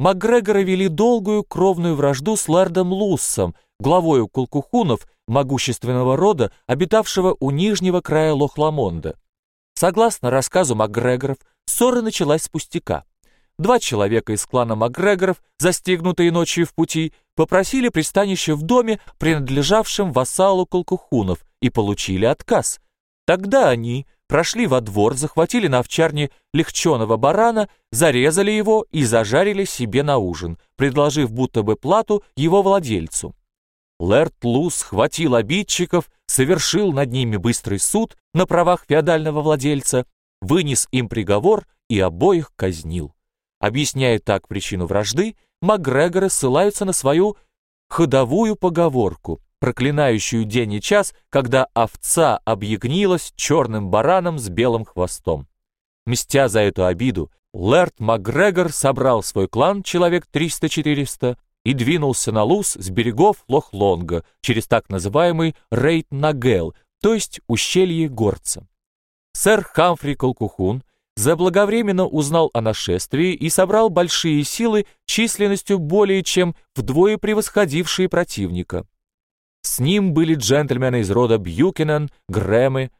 Макгрегора вели долгую кровную вражду с лэрдом Луссом, главою Кулкухунов, могущественного рода, обитавшего у нижнего края Лохламонда. Согласно рассказу Макгрегоров, ссора началась с пустяка. Два человека из клана Макгрегоров, застигнутые ночью в пути, попросили пристанище в доме, принадлежавшем вассалу Колкухунов, и получили отказ. Тогда они прошли во двор, захватили на овчарне легченого барана, зарезали его и зажарили себе на ужин, предложив будто бы плату его владельцу. Лэрд Лу схватил обидчиков, совершил над ними быстрый суд на правах феодального владельца, вынес им приговор и обоих казнил. Объясняя так причину вражды, Макгрегоры ссылаются на свою ходовую поговорку, проклинающую день и час, когда овца объягнилась черным бараном с белым хвостом. Мстя за эту обиду, Лэрд Макгрегор собрал свой клан, человек 300-400, и двинулся на Луз с берегов Лох-Лонга через так называемый Рейт-Нагел, то есть ущелье Горца. Сэр Хамфри Колкухун заблаговременно узнал о нашествии и собрал большие силы численностью более чем вдвое превосходившие противника. С ним были джентльмены из рода Бьюкинен, Грэмы,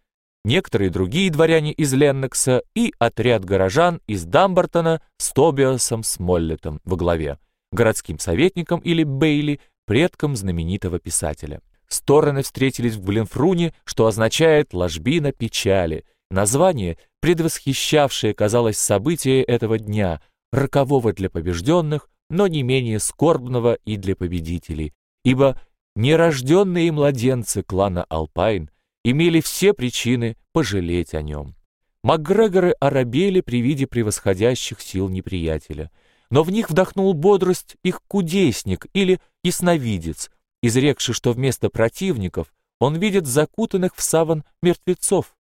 некоторые другие дворяне из Леннокса и отряд горожан из Дамбартона с Тобиасом Смоллетом во главе, городским советником или Бейли, предком знаменитого писателя. Стороны встретились в Блинфруне, что означает «ложбина печали», название, предвосхищавшее, казалось, событие этого дня, рокового для побежденных, но не менее скорбного и для победителей, ибо нерожденные младенцы клана Алпайн имели все причины пожалеть о нем. Макгрегоры оробели при виде превосходящих сил неприятеля, но в них вдохнул бодрость их кудесник или ясновидец, изрекший, что вместо противников он видит закутанных в саван мертвецов.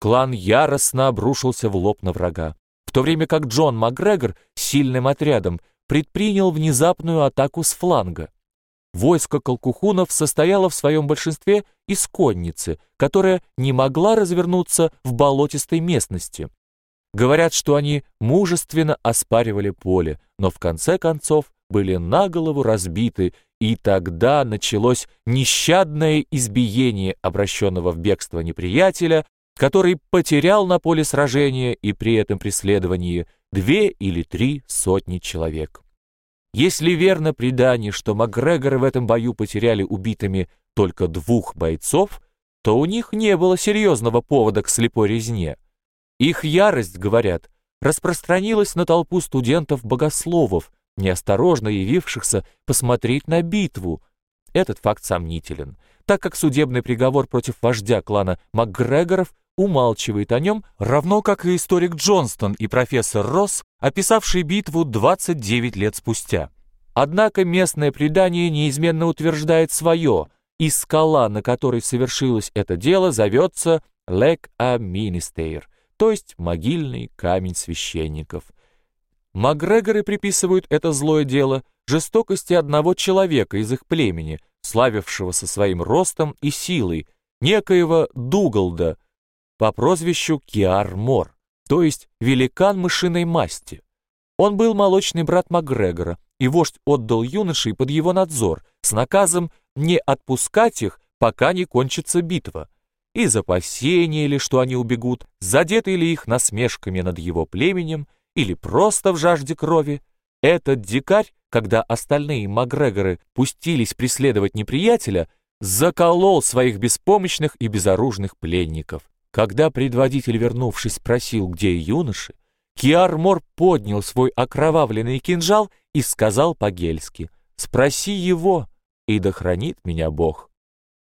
Клан яростно обрушился в лоб на врага, в то время как Джон Макгрегор сильным отрядом предпринял внезапную атаку с фланга. Войско колкухунов состояло в своем большинстве из конницы, которая не могла развернуться в болотистой местности. Говорят, что они мужественно оспаривали поле, но в конце концов были на голову разбиты, и тогда началось нещадное избиение обращенного в бегство неприятеля, который потерял на поле сражения и при этом преследовании две или три сотни человек. Если верно предание, что Макгрегоры в этом бою потеряли убитыми только двух бойцов, то у них не было серьезного повода к слепой резне. Их ярость, говорят, распространилась на толпу студентов-богословов, неосторожно явившихся посмотреть на битву. Этот факт сомнителен, так как судебный приговор против вождя клана Макгрегоров умалчивает о нем, равно как и историк Джонстон и профессор Росс, описавший битву 29 лет спустя. Однако местное предание неизменно утверждает свое, и скала, на которой совершилось это дело, зовется Лек а Министейр, то есть могильный камень священников. Макгрегоры приписывают это злое дело жестокости одного человека из их племени, славившегося своим ростом и силой, некоего Дугалда, по прозвищу Киар-Мор, то есть великан мышиной масти. Он был молочный брат Макгрегора, и вождь отдал юношей под его надзор с наказом не отпускать их, пока не кончится битва. Из опасения ли, что они убегут, задеты ли их насмешками над его племенем, или просто в жажде крови, этот дикарь, когда остальные Макгрегоры пустились преследовать неприятеля, заколол своих беспомощных и безоружных пленников. Когда предводитель, вернувшись, спросил, где юноши, Киармор поднял свой окровавленный кинжал и сказал по-гельски «Спроси его, и да хранит меня Бог».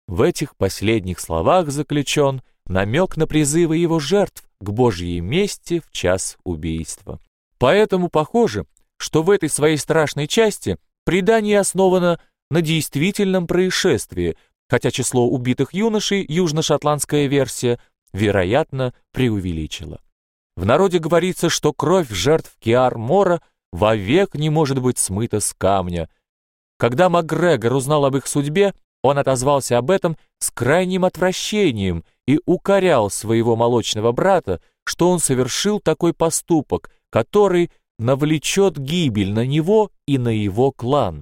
В этих последних словах заключен намек на призывы его жертв к Божьей мести в час убийства. Поэтому похоже, что в этой своей страшной части предание основано на действительном происшествии, хотя число убитых юношей, южно-шотландская версия, вероятно, преувеличила. В народе говорится, что кровь жертв Киар-Мора вовек не может быть смыта с камня. Когда Макгрегор узнал об их судьбе, он отозвался об этом с крайним отвращением и укорял своего молочного брата, что он совершил такой поступок, который навлечет гибель на него и на его клан.